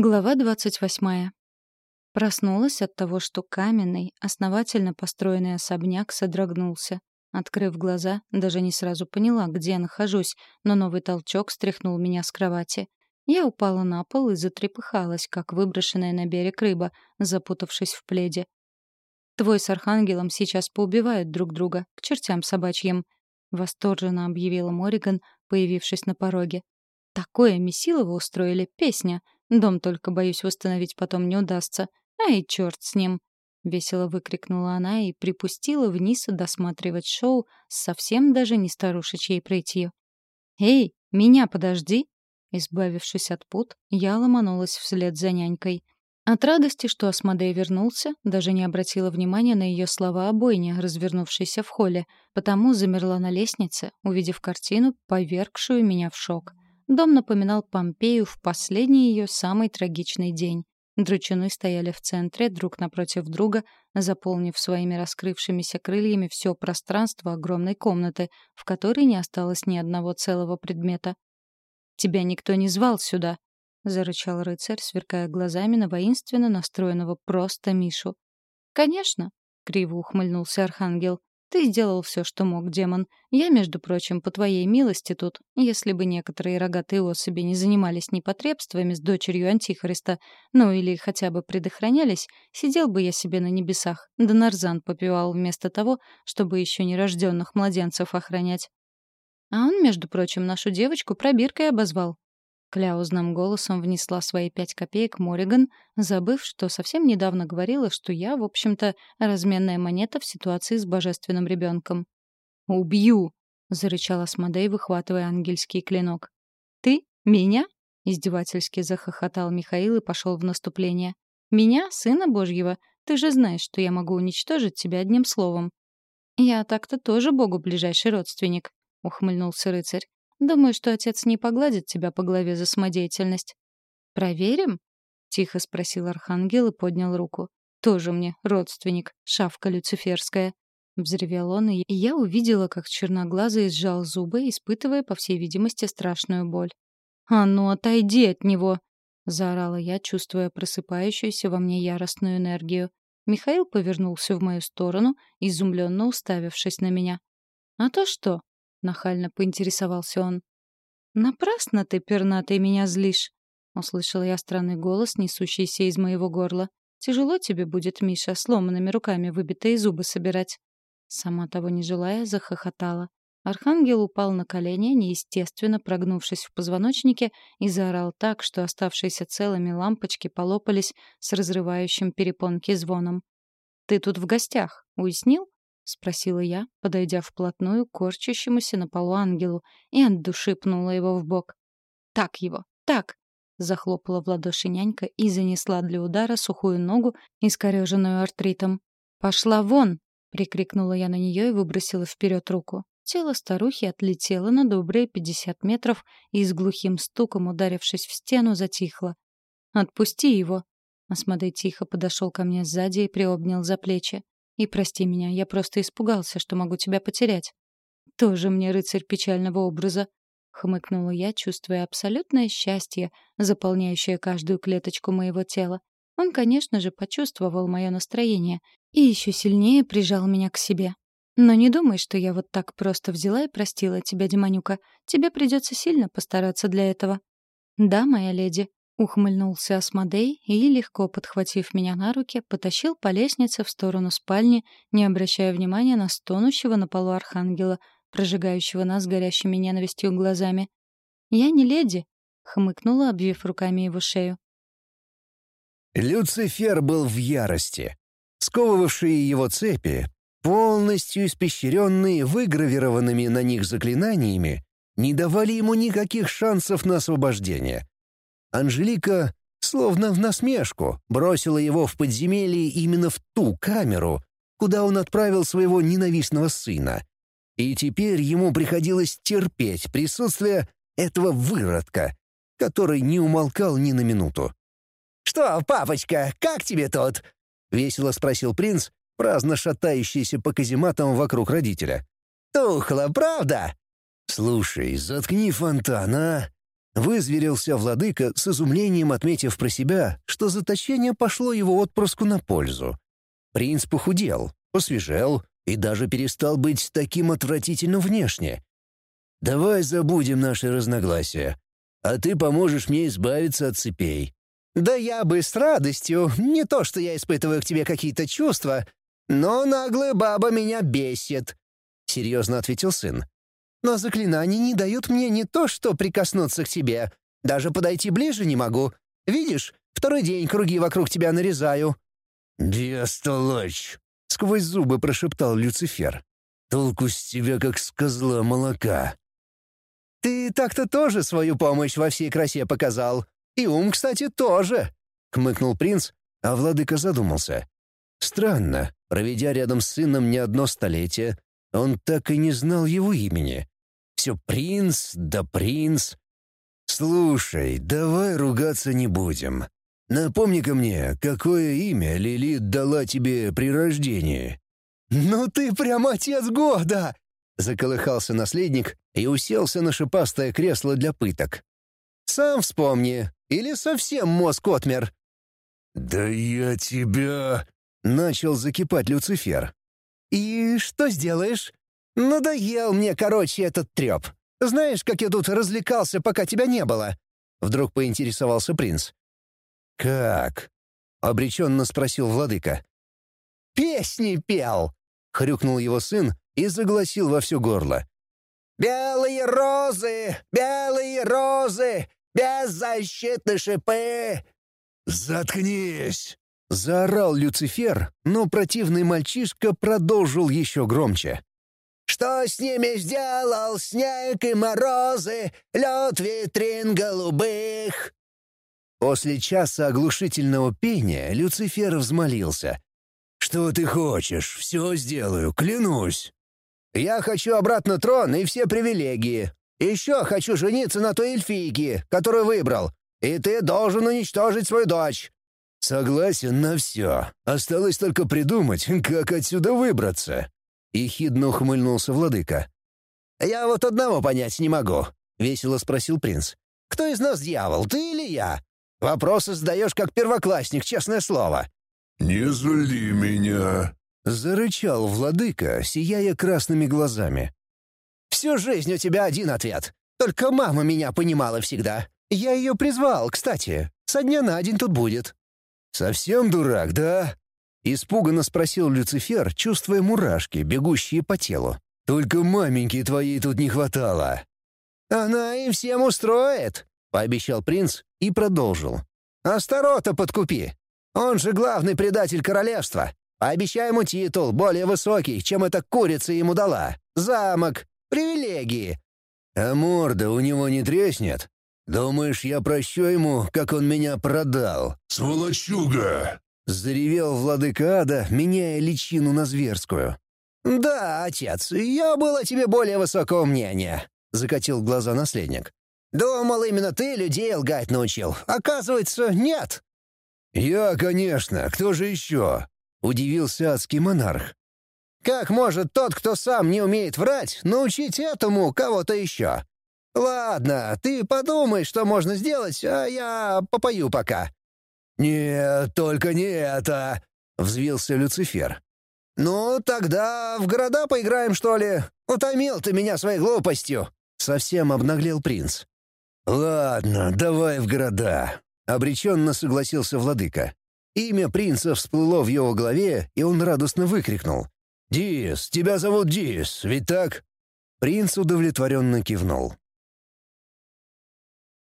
Глава двадцать восьмая. Проснулась от того, что каменный, основательно построенный особняк содрогнулся. Открыв глаза, даже не сразу поняла, где я нахожусь, но новый толчок стряхнул меня с кровати. Я упала на пол и затрепыхалась, как выброшенная на берег рыба, запутавшись в пледе. «Твой с Архангелом сейчас поубивают друг друга, к чертям собачьим», — восторженно объявила Мориган, появившись на пороге. «Такое месилово устроили, песня. Дом только, боюсь, восстановить потом не удастся. «Ай, черт с ним!» — весело выкрикнула она и припустила вниз досматривать шоу с совсем даже не старушечьей прытью. «Эй, меня подожди!» Избавившись от пут, я ломанулась вслед за нянькой. От радости, что Асмодей вернулся, даже не обратила внимания на ее слова о бойне, развернувшейся в холле, потому замерла на лестнице, увидев картину, повергшую меня в шок. Дом напоминал Помпею в последний ее самый трагичный день. Дручуны стояли в центре, друг напротив друга, заполнив своими раскрывшимися крыльями все пространство огромной комнаты, в которой не осталось ни одного целого предмета. «Тебя никто не звал сюда», — зарычал рыцарь, сверкая глазами на воинственно настроенного просто Мишу. «Конечно», — криво ухмыльнулся Архангел. Ты сделал все, что мог, демон. Я, между прочим, по твоей милости тут. Если бы некоторые рогатые особи не занимались непотребствами с дочерью Антихриста, ну или хотя бы предохранялись, сидел бы я себе на небесах, да нарзан попивал вместо того, чтобы еще нерожденных младенцев охранять. А он, между прочим, нашу девочку пробиркой обозвал. Кляузным голосом внесла свои пять копеек Мориган, забыв, что совсем недавно говорила, что я, в общем-то, разменная монета в ситуации с божественным ребенком. «Убью!» — зарычал Асмодей, выхватывая ангельский клинок. «Ты? Меня?» — издевательски захохотал Михаил и пошел в наступление. «Меня, сына Божьего? Ты же знаешь, что я могу уничтожить тебя одним словом». «Я так-то тоже Богу ближайший родственник», — ухмыльнулся рыцарь. Думаю, что отец не погладит тебя по голове за самодеятельность. Проверим? Тихо спросил Архангел и поднял руку. Тоже мне родственник, шавка люциферская. Взревел он, и я увидела, как черноглазый сжал зубы, испытывая, по всей видимости, страшную боль. «А ну, отойди от него!» — заорала я, чувствуя просыпающуюся во мне яростную энергию. Михаил повернулся в мою сторону, изумленно уставившись на меня. «А то что? — нахально поинтересовался он. «Напрасно ты, пернатый, меня злишь!» — услышала я странный голос, несущийся из моего горла. «Тяжело тебе будет, Миша, сломанными руками выбитые зубы собирать». Сама того не желая, захохотала. Архангел упал на колени, неестественно прогнувшись в позвоночнике, и заорал так, что оставшиеся целыми лампочки полопались с разрывающим перепонки звоном. «Ты тут в гостях, уяснил? — спросила я, подойдя вплотную к корчащемуся на полу ангелу, и от души пнула его в бок. «Так его! Так!» — захлопала в ладоши нянька и занесла для удара сухую ногу, искореженную артритом. «Пошла вон!» — прикрикнула я на нее и выбросила вперед руку. Тело старухи отлетело на добрые пятьдесят метров и с глухим стуком, ударившись в стену, затихло. «Отпусти его!» Асмодей тихо подошел ко мне сзади и приобнял за плечи. И прости меня, я просто испугался, что могу тебя потерять. Тоже мне рыцарь печального образа, хмыкнула я, чувствуя абсолютное счастье, заполняющее каждую клеточку моего тела. Он, конечно же, почувствовал мое настроение и еще сильнее прижал меня к себе. Но не думай, что я вот так просто взяла и простила тебя, Демонюка. Тебе придется сильно постараться для этого. Да, моя леди, Ухмыльнулся Асмодей и, легко подхватив меня на руки, потащил по лестнице в сторону спальни, не обращая внимания на стонущего на полу архангела, прожигающего нас горящими ненавистью глазами. «Я не леди», — хмыкнула, обвив руками его шею. Люцифер был в ярости. Сковывавшие его цепи, полностью испещренные выгравированными на них заклинаниями, не давали ему никаких шансов на освобождение — Анжелика, словно в насмешку, бросила его в подземелье именно в ту камеру, куда он отправил своего ненавистного сына. И теперь ему приходилось терпеть присутствие этого выродка, который не умолкал ни на минуту. «Что, папочка, как тебе тот?» — весело спросил принц, праздно шатающийся по казематам вокруг родителя. «Тухло, правда?» «Слушай, заткни фонтан, а?» Вызверился владыка, с изумлением отметив про себя, что заточение пошло его отпрыску на пользу. Принц похудел, посвежел и даже перестал быть таким отвратительным внешне. «Давай забудем наши разногласия, а ты поможешь мне избавиться от цепей». «Да я бы с радостью, не то что я испытываю к тебе какие-то чувства, но наглая баба меня бесит», — серьезно ответил сын. «Но заклинания не дают мне не то что прикоснуться к тебе, даже подойти ближе не могу. Видишь, второй день круги вокруг тебя нарезаю». «Бестолочь!» — сквозь зубы прошептал Люцифер. «Толку с тебя, как с козла молока». «Ты так-то тоже свою помощь во всей красе показал. И ум, кстати, тоже», — хмыкнул принц, а владыка задумался. «Странно, проведя рядом с сыном не одно столетие, он так и не знал его имени. Все принц да принц. Слушай, давай ругаться не будем. Напомни-ка мне, какое имя Лилит дала тебе при рождении?» «Ну ты прям отец года!» — заколыхался наследник и уселся на шипастое кресло для пыток. «Сам вспомни, или совсем мозг отмер?» «Да я тебя...» — начал закипать Люцифер. «И что сделаешь? Надоел мне, короче, этот треп. Знаешь, как я тут развлекался, пока тебя не было?» Вдруг поинтересовался принц. «Как?» — обреченно спросил владыка. «Песни пел!» — хрюкнул его сын и загласил во все горло. «Белые розы! Белые розы! Беззащитные шипы!» «Заткнись!» — заорал Люцифер, но противный мальчишка продолжил еще громче. «Что с ними сделал снег и морозы, лед витрин голубых?» После часа оглушительного пения Люцифер взмолился. «Что ты хочешь? Все сделаю, клянусь!» «Я хочу обратно трон и все привилегии. Еще хочу жениться на той эльфийке, которую выбрал. И ты должен уничтожить свою дочь». «Согласен на все. Осталось только придумать, как отсюда выбраться». И хидно ухмыльнулся владыка. «Я вот одного понять не могу», — весело спросил принц. «Кто из нас дьявол, ты или я? Вопросы задаешь как первоклассник, честное слово». «Не зли меня», — зарычал владыка, сияя красными глазами. «Всю жизнь у тебя один ответ. Только мама меня понимала всегда. Я ее призвал, кстати. Со дня на день тут будет». «Совсем дурак, да?» — испуганно спросил Люцифер, чувствуя мурашки, бегущие по телу. «Только маменьки твоей тут не хватало». «Она и всем устроит», — пообещал принц и продолжил. «Астарота подкупи. Он же главный предатель королевства. Пообещай ему титул более высокий, чем эта курица ему дала. Замок, привилегии». «А морда у него не треснет? Думаешь, я прощу ему, как он меня продал?» «Сволочуга!» — заревел владыка ада, меняя личину на зверскую. «Да, отец, я был о тебе более высокого мнения», — закатил глаза наследник. Думал, именно ты людей лгать научил. Оказывается, нет». «Я, конечно. Кто же еще?» — удивился адский монарх. «Как может тот, кто сам не умеет врать, научить этому кого-то еще? Ладно, ты подумай, что можно сделать, а я попою пока». «Нет, только не это!» — взвился Люцифер. «Ну, тогда в города поиграем, что ли? Утомил ты меня своей глупостью!» Совсем обнаглел принц. «Ладно, давай в города», — обреченно согласился владыка. Имя принца всплыло в его голове, и он радостно выкрикнул. «Дис, тебя зовут Дис, ведь так?» Принц удовлетворенно кивнул.